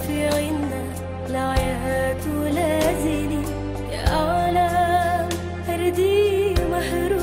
رفيعنا العيات لازلي يا عالم هردي محروم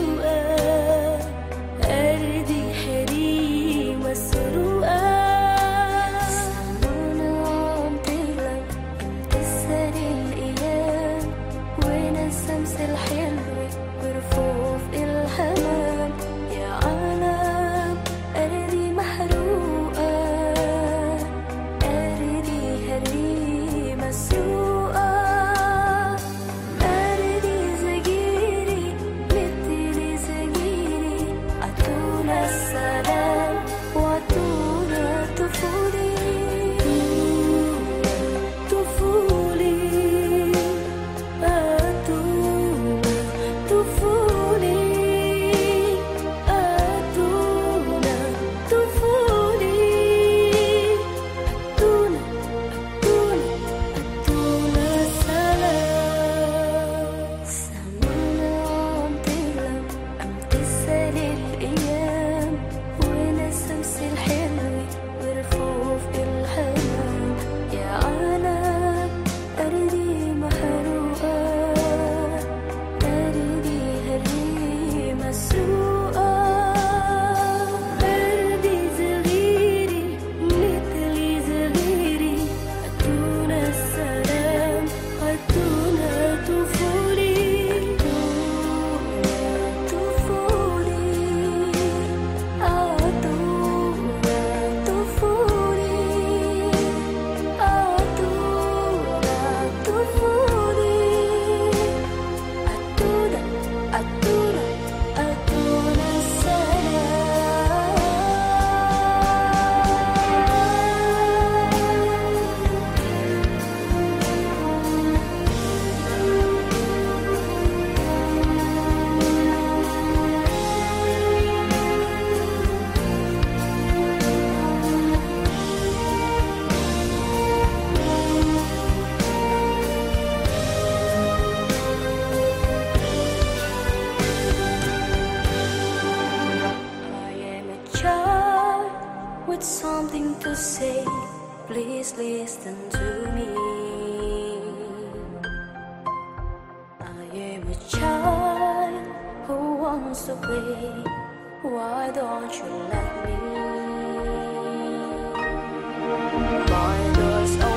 say, please listen to me. I am a child who wants to play. Why don't you let me? Why does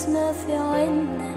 Christmas, you're.